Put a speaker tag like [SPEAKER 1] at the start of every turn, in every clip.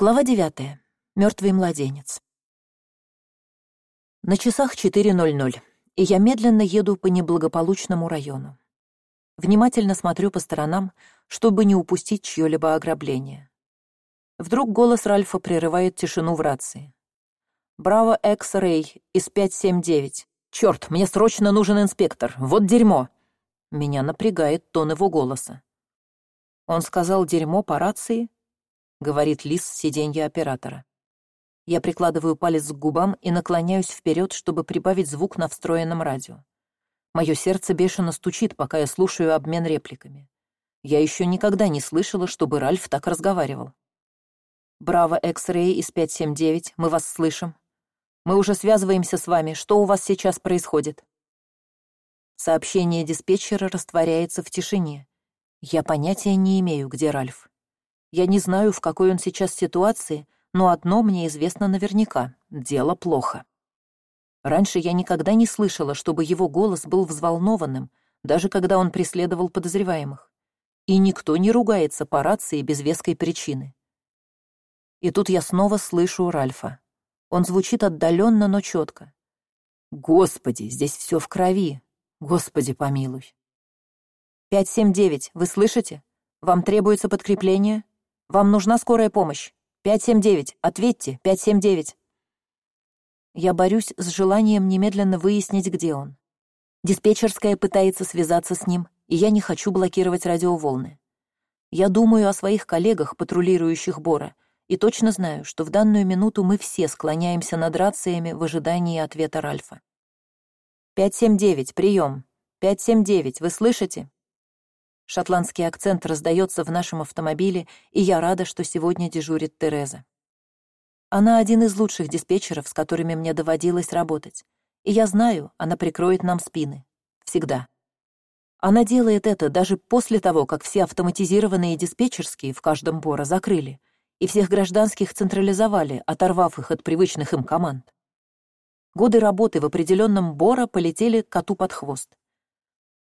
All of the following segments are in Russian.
[SPEAKER 1] Глава девятая. Мертвый младенец. На часах 4.00, и я медленно еду по неблагополучному району. Внимательно смотрю по сторонам, чтобы не упустить чье-либо ограбление. Вдруг голос Ральфа прерывает тишину в рации. «Браво, Экс-Рэй из 579. Черт, мне срочно нужен инспектор. Вот дерьмо!» Меня напрягает тон его голоса. Он сказал «дерьмо» по рации, — говорит Лис с сиденья оператора. Я прикладываю палец к губам и наклоняюсь вперед, чтобы прибавить звук на встроенном радио. Мое сердце бешено стучит, пока я слушаю обмен репликами. Я еще никогда не слышала, чтобы Ральф так разговаривал. «Браво, X-Ray из 579, мы вас слышим. Мы уже связываемся с вами. Что у вас сейчас происходит?» Сообщение диспетчера растворяется в тишине. Я понятия не имею, где Ральф. Я не знаю, в какой он сейчас ситуации, но одно мне известно наверняка — дело плохо. Раньше я никогда не слышала, чтобы его голос был взволнованным, даже когда он преследовал подозреваемых. И никто не ругается по рации без веской причины. И тут я снова слышу Ральфа. Он звучит отдаленно, но четко. «Господи, здесь все в крови! Господи, помилуй!» «Пять семь девять, вы слышите? Вам требуется подкрепление?» Вам нужна скорая помощь. 579. Ответьте. 579. Я борюсь с желанием немедленно выяснить, где он. Диспетчерская пытается связаться с ним, и я не хочу блокировать радиоволны. Я думаю о своих коллегах, патрулирующих Бора, и точно знаю, что в данную минуту мы все склоняемся над рациями в ожидании ответа Ральфа. 579, прием. 579, вы слышите? Шотландский акцент раздается в нашем автомобиле, и я рада, что сегодня дежурит Тереза. Она один из лучших диспетчеров, с которыми мне доводилось работать. И я знаю, она прикроет нам спины. Всегда. Она делает это даже после того, как все автоматизированные диспетчерские в каждом Бора закрыли, и всех гражданских централизовали, оторвав их от привычных им команд. Годы работы в определенном Бора полетели коту под хвост.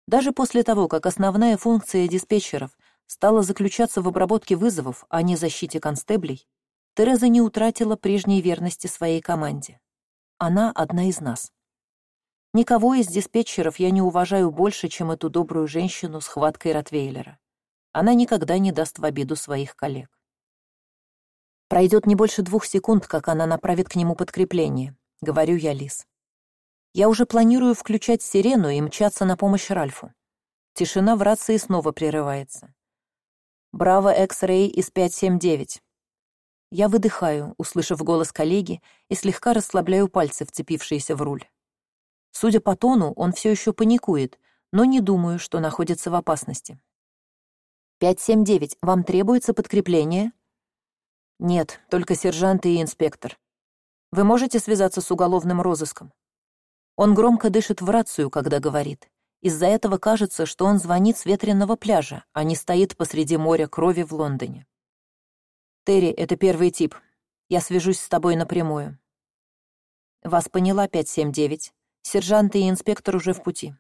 [SPEAKER 1] Даже после того, как основная функция диспетчеров стала заключаться в обработке вызовов, а не защите констеблей, Тереза не утратила прежней верности своей команде. Она одна из нас. Никого из диспетчеров я не уважаю больше, чем эту добрую женщину с хваткой Ротвейлера. Она никогда не даст в обиду своих коллег. Пройдет не больше двух секунд, как она направит к нему подкрепление, говорю я Лис. Я уже планирую включать сирену и мчаться на помощь Ральфу. Тишина в рации снова прерывается. «Браво, X-Ray из 579». Я выдыхаю, услышав голос коллеги, и слегка расслабляю пальцы, вцепившиеся в руль. Судя по тону, он все еще паникует, но не думаю, что находится в опасности. «579, вам требуется подкрепление?» «Нет, только сержант и инспектор. Вы можете связаться с уголовным розыском?» Он громко дышит в рацию, когда говорит. Из-за этого кажется, что он звонит с ветреного пляжа, а не стоит посреди моря крови в Лондоне. «Терри, это первый тип. Я свяжусь с тобой напрямую». «Вас поняла 579. Сержант и инспектор уже в пути».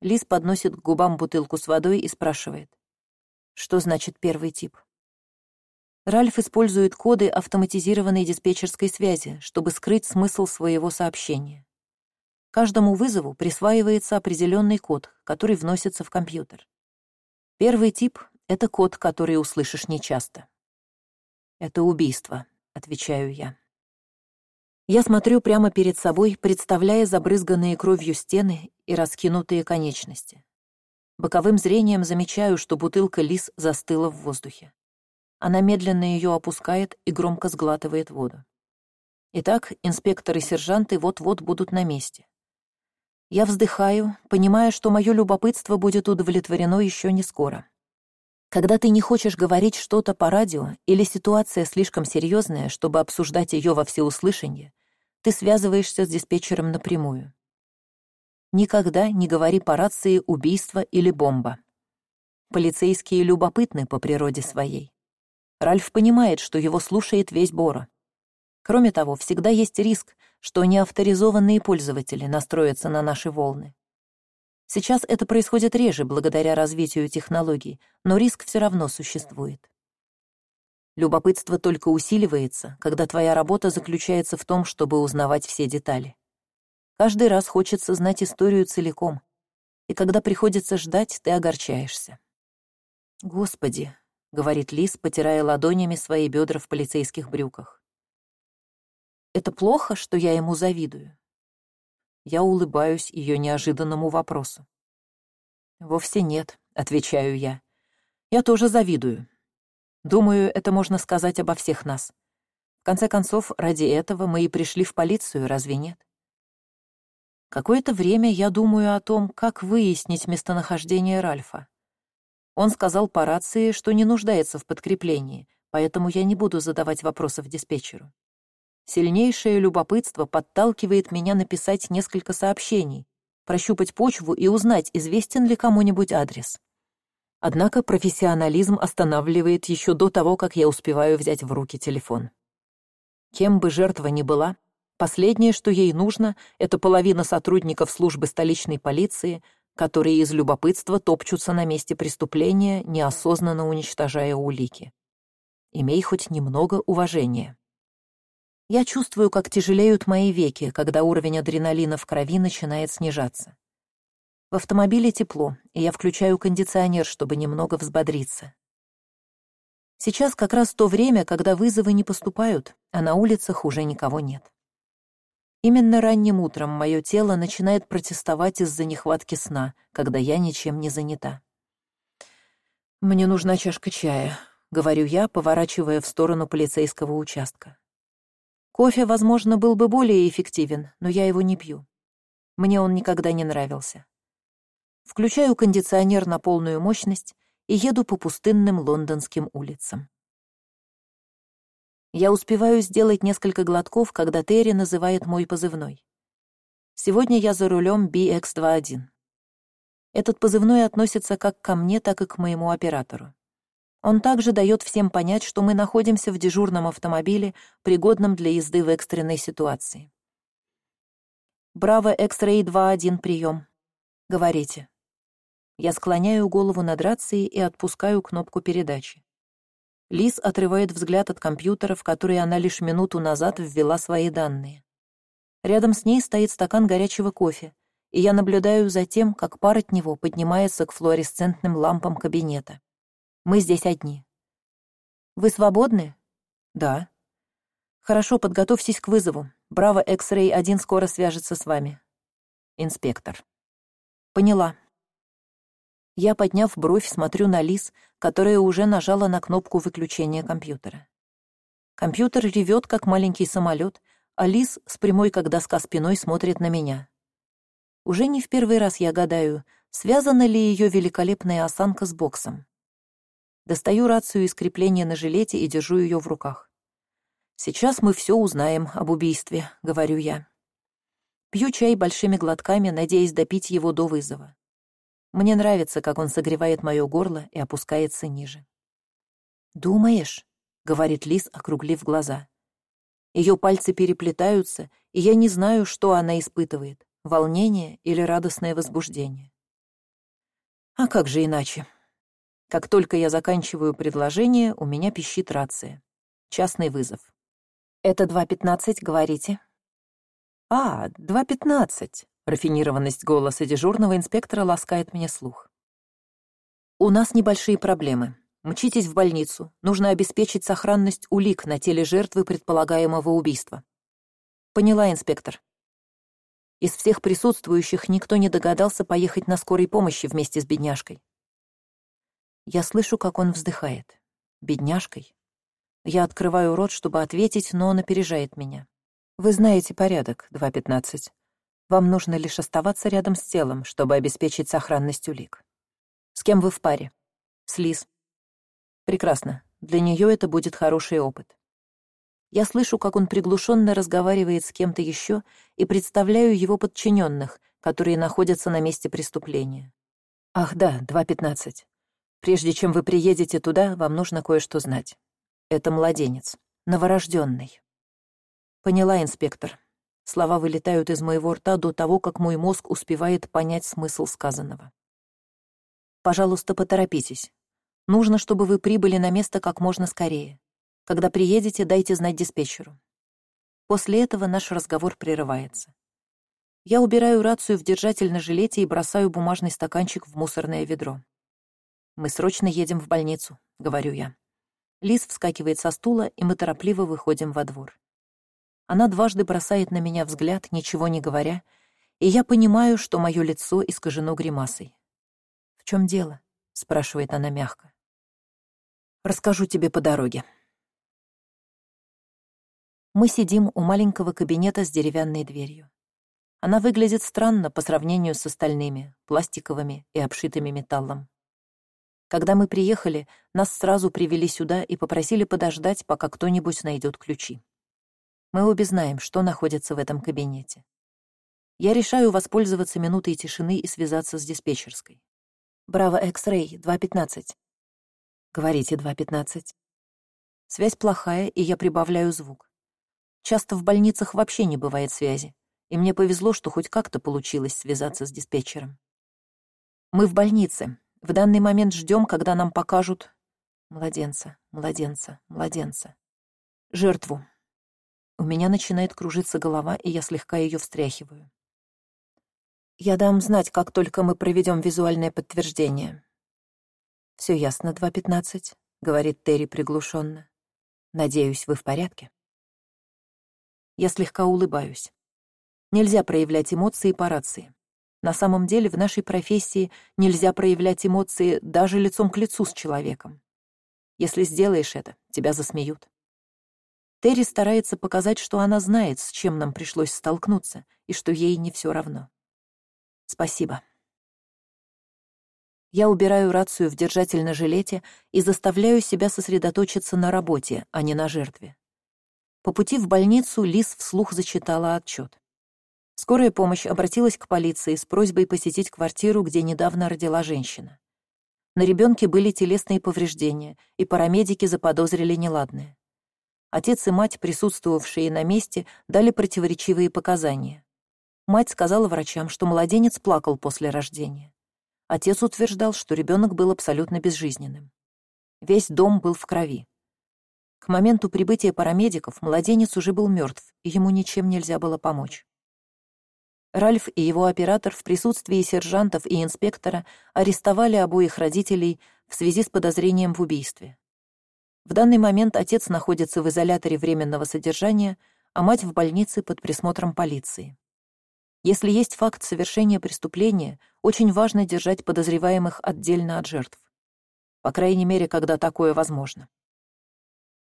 [SPEAKER 1] Лис подносит к губам бутылку с водой и спрашивает. «Что значит первый тип?» Ральф использует коды автоматизированной диспетчерской связи, чтобы скрыть смысл своего сообщения. Каждому вызову присваивается определенный код, который вносится в компьютер. Первый тип — это код, который услышишь нечасто. «Это убийство», — отвечаю я. Я смотрю прямо перед собой, представляя забрызганные кровью стены и раскинутые конечности. Боковым зрением замечаю, что бутылка лис застыла в воздухе. Она медленно ее опускает и громко сглатывает воду. Итак, инспекторы сержанты вот-вот будут на месте. Я вздыхаю, понимая, что мое любопытство будет удовлетворено еще не скоро. Когда ты не хочешь говорить что-то по радио или ситуация слишком серьезная, чтобы обсуждать ее во всеуслышание, ты связываешься с диспетчером напрямую. Никогда не говори по рации «убийство» или «бомба». Полицейские любопытны по природе своей. Ральф понимает, что его слушает весь Бора. Кроме того, всегда есть риск, что неавторизованные пользователи настроятся на наши волны. Сейчас это происходит реже благодаря развитию технологий, но риск все равно существует. Любопытство только усиливается, когда твоя работа заключается в том, чтобы узнавать все детали. Каждый раз хочется знать историю целиком, и когда приходится ждать, ты огорчаешься. «Господи», — говорит Лис, потирая ладонями свои бедра в полицейских брюках. «Это плохо, что я ему завидую?» Я улыбаюсь ее неожиданному вопросу. «Вовсе нет», — отвечаю я. «Я тоже завидую, Думаю, это можно сказать обо всех нас. В конце концов, ради этого мы и пришли в полицию, разве нет? Какое-то время я думаю о том, как выяснить местонахождение Ральфа. Он сказал по рации, что не нуждается в подкреплении, поэтому я не буду задавать вопросов диспетчеру. Сильнейшее любопытство подталкивает меня написать несколько сообщений, прощупать почву и узнать, известен ли кому-нибудь адрес. Однако профессионализм останавливает еще до того, как я успеваю взять в руки телефон. Кем бы жертва ни была, последнее, что ей нужно, это половина сотрудников службы столичной полиции, которые из любопытства топчутся на месте преступления, неосознанно уничтожая улики. Имей хоть немного уважения. Я чувствую, как тяжелеют мои веки, когда уровень адреналина в крови начинает снижаться. В автомобиле тепло, и я включаю кондиционер, чтобы немного взбодриться. Сейчас как раз то время, когда вызовы не поступают, а на улицах уже никого нет. Именно ранним утром мое тело начинает протестовать из-за нехватки сна, когда я ничем не занята. «Мне нужна чашка чая», — говорю я, поворачивая в сторону полицейского участка. Кофе, возможно, был бы более эффективен, но я его не пью. Мне он никогда не нравился. Включаю кондиционер на полную мощность и еду по пустынным лондонским улицам. Я успеваю сделать несколько глотков, когда Терри называет мой позывной. Сегодня я за рулем BX21. Этот позывной относится как ко мне, так и к моему оператору. Он также дает всем понять, что мы находимся в дежурном автомобиле, пригодном для езды в экстренной ситуации. «Браво, X-Ray 2.1, прием. Говорите». Я склоняю голову над рацией и отпускаю кнопку передачи. Лиз отрывает взгляд от компьютера, в который она лишь минуту назад ввела свои данные. Рядом с ней стоит стакан горячего кофе, и я наблюдаю за тем, как пар от него поднимается к флуоресцентным лампам кабинета. Мы здесь одни. «Вы свободны?» «Да». «Хорошо, подготовьтесь к вызову. Браво X-Ray 1 скоро свяжется с вами». «Инспектор». «Поняла. Я, подняв бровь, смотрю на Лиз, которая уже нажала на кнопку выключения компьютера. Компьютер ревет, как маленький самолет, а Лиз с прямой, как доска спиной, смотрит на меня. Уже не в первый раз я гадаю, связана ли ее великолепная осанка с боксом. Достаю рацию из крепления на жилете и держу ее в руках. «Сейчас мы все узнаем об убийстве», — говорю я. Пью чай большими глотками, надеясь допить его до вызова. Мне нравится, как он согревает мое горло и опускается ниже. «Думаешь?» — говорит Лис, округлив глаза. Ее пальцы переплетаются, и я не знаю, что она испытывает — волнение или радостное возбуждение. А как же иначе? Как только я заканчиваю предложение, у меня пищит рация. Частный вызов. «Это 2.15, говорите?» «А, 2.15. Рафинированность голоса дежурного инспектора ласкает мне слух. «У нас небольшие проблемы. Мчитесь в больницу. Нужно обеспечить сохранность улик на теле жертвы предполагаемого убийства». «Поняла, инспектор». Из всех присутствующих никто не догадался поехать на скорой помощи вместе с бедняжкой. Я слышу, как он вздыхает. Бедняжкой. Я открываю рот, чтобы ответить, но он опережает меня. «Вы знаете порядок, 2.15. Вам нужно лишь оставаться рядом с телом, чтобы обеспечить сохранность улик. С кем вы в паре? С Лиз. Прекрасно. Для нее это будет хороший опыт. Я слышу, как он приглушенно разговаривает с кем-то еще и представляю его подчиненных, которые находятся на месте преступления. Ах да, 2.15. Прежде чем вы приедете туда, вам нужно кое-что знать. Это младенец, новорожденный. Поняла, инспектор. Слова вылетают из моего рта до того, как мой мозг успевает понять смысл сказанного. Пожалуйста, поторопитесь. Нужно, чтобы вы прибыли на место как можно скорее. Когда приедете, дайте знать диспетчеру. После этого наш разговор прерывается. Я убираю рацию в держатель на жилете и бросаю бумажный стаканчик в мусорное ведро. «Мы срочно едем в больницу», — говорю я. Лиз вскакивает со стула, и мы торопливо выходим во двор. Она дважды бросает на меня взгляд, ничего не говоря, и я понимаю, что мое лицо искажено гримасой. «В чем дело?» — спрашивает она мягко. «Расскажу тебе по дороге». Мы сидим у маленького кабинета с деревянной дверью. Она выглядит странно по сравнению с остальными, пластиковыми и обшитыми металлом. Когда мы приехали, нас сразу привели сюда и попросили подождать, пока кто-нибудь найдет ключи. Мы обе знаем, что находится в этом кабинете. Я решаю воспользоваться минутой тишины и связаться с диспетчерской. «Браво, X-Ray, 2.15». «Говорите, 2.15». Связь плохая, и я прибавляю звук. Часто в больницах вообще не бывает связи, и мне повезло, что хоть как-то получилось связаться с диспетчером. Мы в больнице. В данный момент ждем, когда нам покажут младенца, младенца, младенца. Жертву. У меня начинает кружиться голова, и я слегка ее встряхиваю. Я дам знать, как только мы проведем визуальное подтверждение. Все ясно, 2.15, говорит Терри приглушенно. Надеюсь, вы в порядке. Я слегка улыбаюсь. Нельзя проявлять эмоции по рации. На самом деле в нашей профессии нельзя проявлять эмоции даже лицом к лицу с человеком. Если сделаешь это, тебя засмеют. Терри старается показать, что она знает, с чем нам пришлось столкнуться, и что ей не все равно. Спасибо. Я убираю рацию в держатель на жилете и заставляю себя сосредоточиться на работе, а не на жертве. По пути в больницу Лис вслух зачитала отчет. Скорая помощь обратилась к полиции с просьбой посетить квартиру, где недавно родила женщина. На ребенке были телесные повреждения, и парамедики заподозрили неладное. Отец и мать, присутствовавшие на месте, дали противоречивые показания. Мать сказала врачам, что младенец плакал после рождения. Отец утверждал, что ребенок был абсолютно безжизненным. Весь дом был в крови. К моменту прибытия парамедиков младенец уже был мертв, и ему ничем нельзя было помочь. Ральф и его оператор в присутствии сержантов и инспектора арестовали обоих родителей в связи с подозрением в убийстве. В данный момент отец находится в изоляторе временного содержания, а мать в больнице под присмотром полиции. Если есть факт совершения преступления, очень важно держать подозреваемых отдельно от жертв. По крайней мере, когда такое возможно.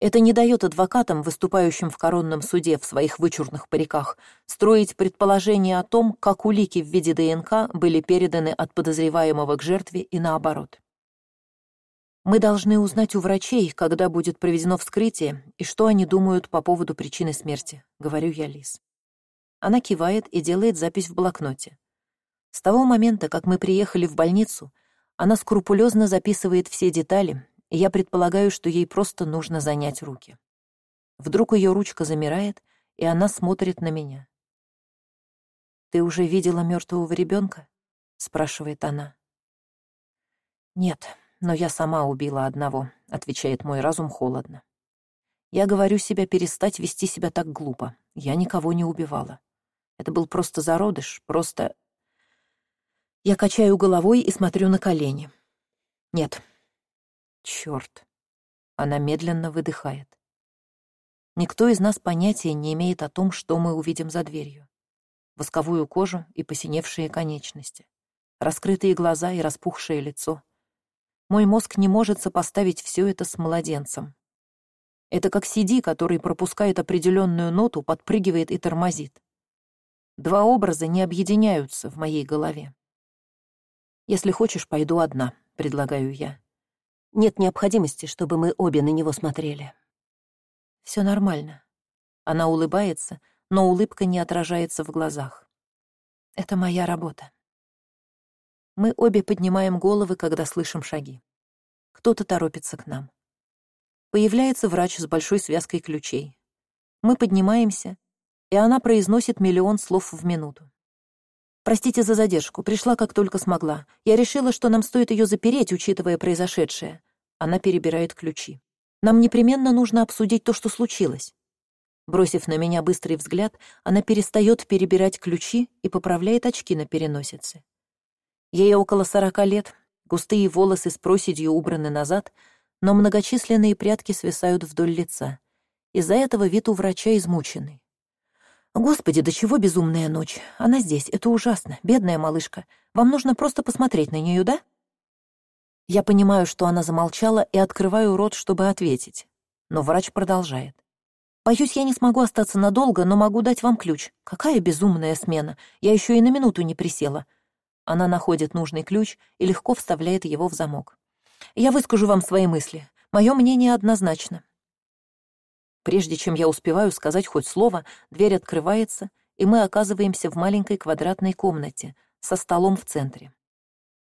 [SPEAKER 1] Это не дает адвокатам, выступающим в коронном суде в своих вычурных париках, строить предположение о том, как улики в виде ДНК были переданы от подозреваемого к жертве и наоборот. Мы должны узнать у врачей, когда будет проведено вскрытие, и что они думают по поводу причины смерти, говорю я Лиз. Она кивает и делает запись в блокноте. С того момента, как мы приехали в больницу, она скрупулезно записывает все детали, я предполагаю, что ей просто нужно занять руки. Вдруг ее ручка замирает, и она смотрит на меня. «Ты уже видела мертвого ребенка? спрашивает она. «Нет, но я сама убила одного», — отвечает мой разум холодно. Я говорю себе перестать вести себя так глупо. Я никого не убивала. Это был просто зародыш, просто... Я качаю головой и смотрю на колени. Нет, Черт! Она медленно выдыхает. Никто из нас понятия не имеет о том, что мы увидим за дверью. Восковую кожу и посиневшие конечности. Раскрытые глаза и распухшее лицо. Мой мозг не может сопоставить все это с младенцем. Это как CD, который пропускает определенную ноту, подпрыгивает и тормозит. Два образа не объединяются в моей голове. «Если хочешь, пойду одна», — предлагаю я. Нет необходимости, чтобы мы обе на него смотрели. Все нормально. Она улыбается, но улыбка не отражается в глазах. Это моя работа. Мы обе поднимаем головы, когда слышим шаги. Кто-то торопится к нам. Появляется врач с большой связкой ключей. Мы поднимаемся, и она произносит миллион слов в минуту. Простите за задержку, пришла как только смогла. Я решила, что нам стоит ее запереть, учитывая произошедшее. Она перебирает ключи. нам непременно нужно обсудить то что случилось бросив на меня быстрый взгляд она перестает перебирать ключи и поправляет очки на переносице ей около сорока лет густые волосы с проседью убраны назад но многочисленные прятки свисают вдоль лица из за этого вид у врача измученный господи до чего безумная ночь. Она здесь это ужасно. Бедная малышка. Вам нужно просто посмотреть на нее да? Я понимаю что она замолчала и открываю рот чтобы ответить. Но врач продолжает. Боюсь я не смогу остаться надолго но могу дать вам ключ. Какая безумная смена. Я еще и на минуту не присела. Она находит нужный ключ и легко вставляет его в замок. Я выскажу вам свои мысли. Мое мнение однозначно прежде чем я успеваю сказать хоть слово дверь открывается и мы оказываемся в маленькой квадратной комнате со столом в центре.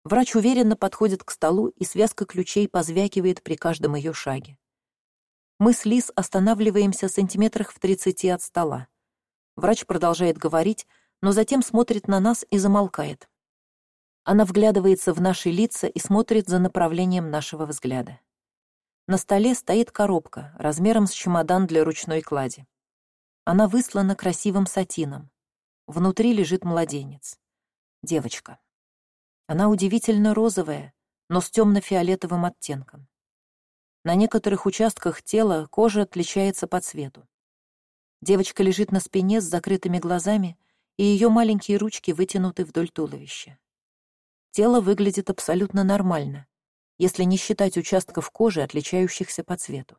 [SPEAKER 1] Врач уверенно подходит к столу и связка ключей позвякивает при каждом ее шаге. Мы с лиз останавливаемся сантиметрах в тридцати от стола. Врач продолжает говорить но затем смотрит на нас и замолкает. Она вглядывается в наши лица и смотрит за направлением нашего взгляда на столе стоит коробка размером с чемодан для ручной клади. Она выслана красивым сатином. Внутри лежит младенец. Девочка. Она удивительно розовая но с темно фиолетовым оттенком. На некоторых участках тела кожа отличается по цвету. Девочка лежит на спине с закрытыми глазами и ее маленькие ручки вытянуты вдоль туловища. Тело выглядит абсолютно нормально если не считать участков кожи отличающихся по цвету.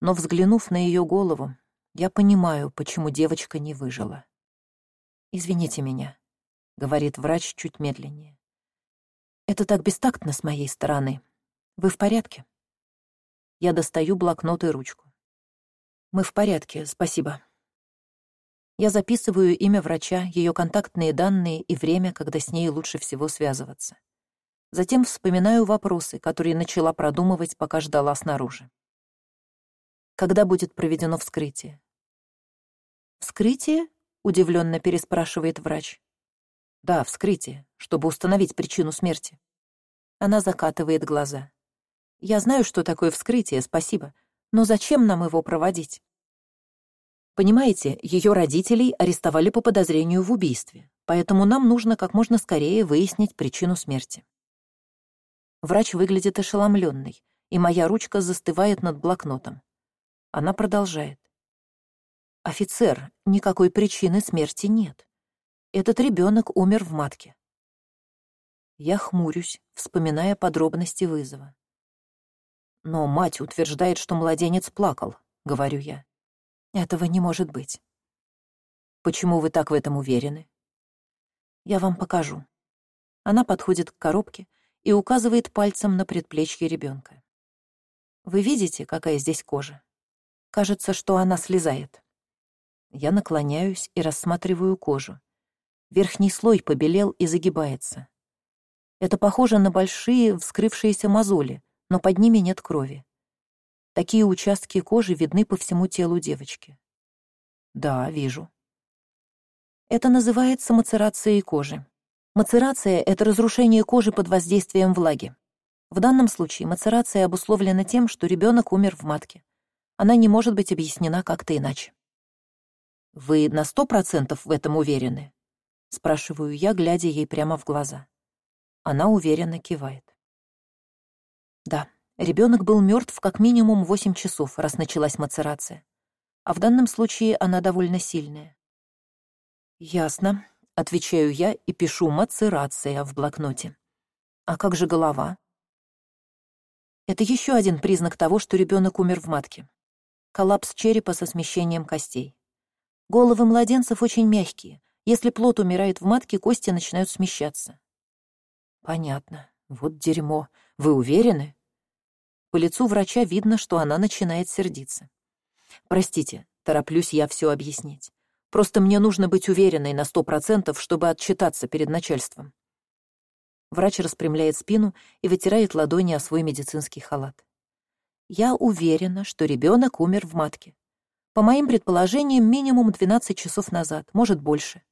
[SPEAKER 1] Но взглянув на ее голову я понимаю почему девочка не выжила. Извините меня говорит врач чуть медленнее. Это так бестактно с моей стороны. Вы в порядке? Я достаю блокнот и ручку. Мы в порядке спасибо я записываю имя врача ее контактные данные и время когда с ней лучше всего связываться затем вспоминаю вопросы которые начала продумывать пока ждала снаружи. Когда будет проведено вскрытие? Вскрытие удивленно переспрашивает врач. Да вскрытие чтобы установить причину смерти она закатывает глаза. Я знаю что такое вскрытие спасибо но зачем нам его проводить? Понимаете ее родителей арестовали по подозрению в убийстве поэтому нам нужно как можно скорее выяснить причину смерти Врач выглядит ошеломленной, и моя ручка застывает над блокнотом. Она продолжает. «Офицер, никакой причины смерти нет. Этот ребенок умер в матке». Я хмурюсь, вспоминая подробности вызова. «Но мать утверждает, что младенец плакал», — говорю я. «Этого не может быть». «Почему вы так в этом уверены?» «Я вам покажу». Она подходит к коробке и указывает пальцем на предплечье ребенка. Вы видите, какая здесь кожа? Кажется, что она слезает. Я наклоняюсь и рассматриваю кожу. Верхний слой побелел и загибается. Это похоже на большие вскрывшиеся мозоли, но под ними нет крови. Такие участки кожи видны по всему телу девочки. Да, вижу. Это называется мацерацией кожи. Мацерация — это разрушение кожи под воздействием влаги. В данном случае мацерация обусловлена тем, что ребенок умер в матке. Она не может быть объяснена как-то иначе. «Вы на сто процентов в этом уверены?» — спрашиваю я, глядя ей прямо в глаза. Она уверенно кивает. Да, ребенок был мертв как минимум восемь часов, раз началась мацерация. А в данном случае она довольно сильная. Ясно отвечаю я и пишу мацерация в блокноте. А как же голова? Это еще один признак того что ребенок умер в матке. Коллапс черепа со смещением костей. Головы младенцев очень мягкие. Если плод умирает в матке кости начинают смещаться. Понятно. Вот дерьмо. Вы уверены? По лицу врача видно что она начинает сердиться. Простите тороплюсь я все объяснить Просто мне нужно быть уверенной на сто процентов, чтобы отчитаться перед начальством. Врач распрямляет спину и вытирает ладони о свой медицинский халат. Я уверена, что ребенок умер в матке. По моим предположениям, минимум 12 часов назад, может больше.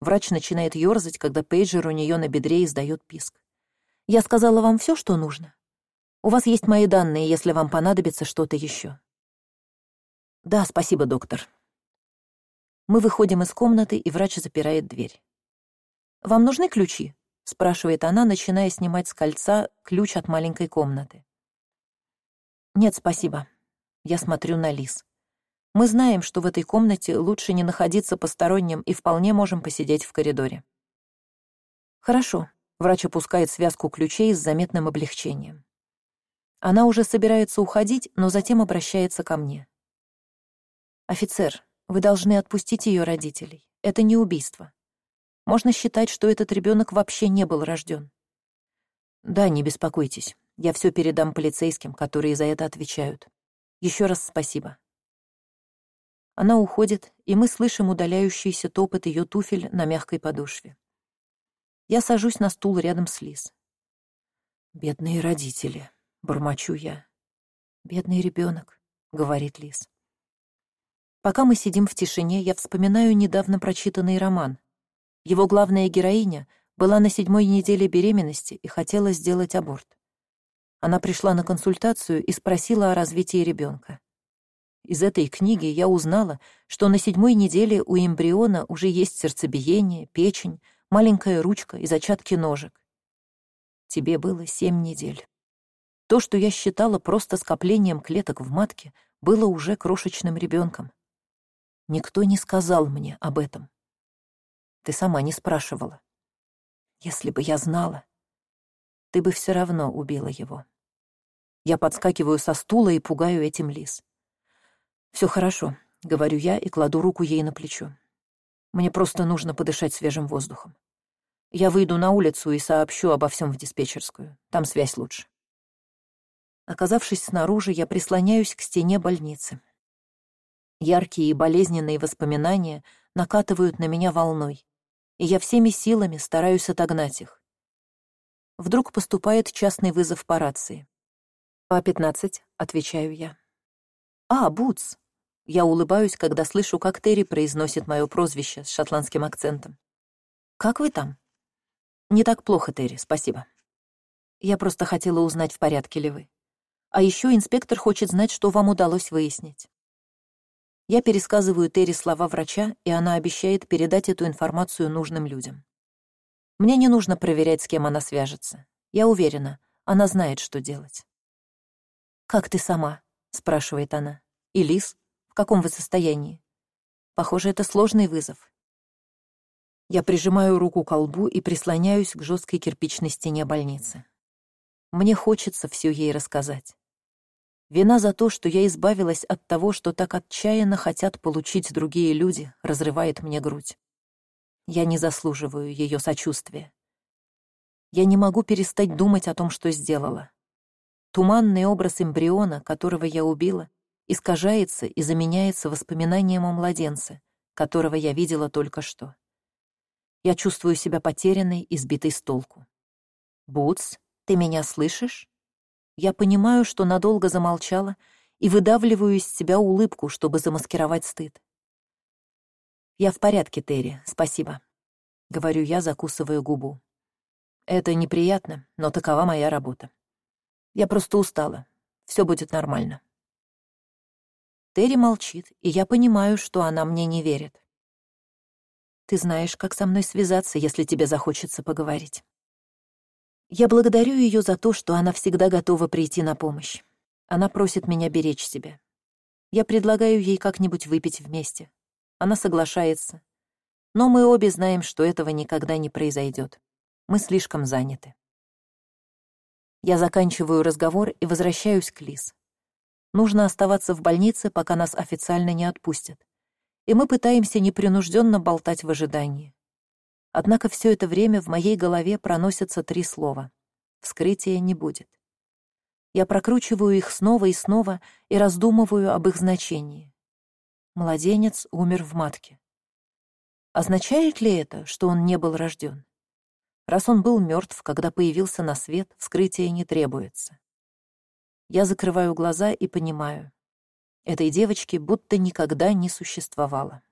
[SPEAKER 1] Врач начинает ерзать, когда пейджер у нее на бедре издает писк. Я сказала вам все, что нужно. У вас есть мои данные, если вам понадобится что-то еще. Да, спасибо, доктор. Мы выходим из комнаты, и врач запирает дверь. «Вам нужны ключи?» — спрашивает она, начиная снимать с кольца ключ от маленькой комнаты. «Нет, спасибо». Я смотрю на Лис. Мы знаем, что в этой комнате лучше не находиться посторонним и вполне можем посидеть в коридоре. Хорошо. Врач опускает связку ключей с заметным облегчением. Она уже собирается уходить, но затем обращается ко мне. «Офицер, вы должны отпустить ее родителей. Это не убийство. Можно считать, что этот ребенок вообще не был рожден. Да, не беспокойтесь. Я все передам полицейским, которые за это отвечают. Еще раз спасибо. Она уходит, и мы слышим удаляющийся топот ее туфель на мягкой подошве. Я сажусь на стул рядом с Лиз. «Бедные родители», — бормочу я. «Бедный ребенок», — говорит Лиз. Пока мы сидим в тишине, я вспоминаю недавно прочитанный роман. Его главная героиня была на седьмой неделе беременности и хотела сделать аборт. Она пришла на консультацию и спросила о развитии ребенка. Из этой книги я узнала, что на седьмой неделе у эмбриона уже есть сердцебиение, печень, маленькая ручка и зачатки ножек. Тебе было семь недель. То, что я считала просто скоплением клеток в матке, было уже крошечным ребенком. Никто не сказал мне об этом. Ты сама не спрашивала. Если бы я знала, ты бы все равно убила его. Я подскакиваю со стула и пугаю этим лис. Все хорошо, говорю я и кладу руку ей на плечо. Мне просто нужно подышать свежим воздухом. Я выйду на улицу и сообщу обо всем в диспетчерскую. Там связь лучше. Оказавшись снаружи, я прислоняюсь к стене больницы. Яркие и болезненные воспоминания накатывают на меня волной, и я всеми силами стараюсь отогнать их. Вдруг поступает частный вызов по рации. «По пятнадцать», — отвечаю я. «А, Бутс!» Я улыбаюсь, когда слышу, как Терри произносит мое прозвище с шотландским акцентом. «Как вы там?» «Не так плохо, Терри, спасибо. Я просто хотела узнать, в порядке ли вы. А еще инспектор хочет знать, что вам удалось выяснить. Я пересказываю Терри слова врача, и она обещает передать эту информацию нужным людям. Мне не нужно проверять, с кем она свяжется. Я уверена, она знает, что делать. «Как ты сама?» — спрашивает она. «И Лис? В каком вы состоянии?» Похоже, это сложный вызов. Я прижимаю руку к колбу и прислоняюсь к жесткой кирпичной стене больницы. Мне хочется все ей рассказать. Вина за то, что я избавилась от того, что так отчаянно хотят получить другие люди, разрывает мне грудь. Я не заслуживаю ее сочувствия. Я не могу перестать думать о том, что сделала. Туманный образ эмбриона, которого я убила, искажается и заменяется воспоминанием о младенце, которого я видела только что. Я чувствую себя потерянной и сбитой с толку. «Бутс, ты меня слышишь?» Я понимаю, что надолго замолчала и выдавливаю из себя улыбку, чтобы замаскировать стыд. «Я в порядке, Терри, спасибо», — говорю я, закусывая губу. «Это неприятно, но такова моя работа. Я просто устала. Все будет нормально». Терри молчит, и я понимаю, что она мне не верит. «Ты знаешь, как со мной связаться, если тебе захочется поговорить». Я благодарю ее за то, что она всегда готова прийти на помощь. Она просит меня беречь себя. Я предлагаю ей как-нибудь выпить вместе. Она соглашается. Но мы обе знаем, что этого никогда не произойдет. Мы слишком заняты. Я заканчиваю разговор и возвращаюсь к Лиз. Нужно оставаться в больнице, пока нас официально не отпустят. И мы пытаемся непринужденно болтать в ожидании. Однако все это время в моей голове проносятся три слова. Вскрытия не будет. Я прокручиваю их снова и снова и раздумываю об их значении. Младенец умер в матке. Означает ли это, что он не был рожден? Раз он был мертв, когда появился на свет, вскрытие не требуется. Я закрываю глаза и понимаю. Этой девочки будто никогда не существовало.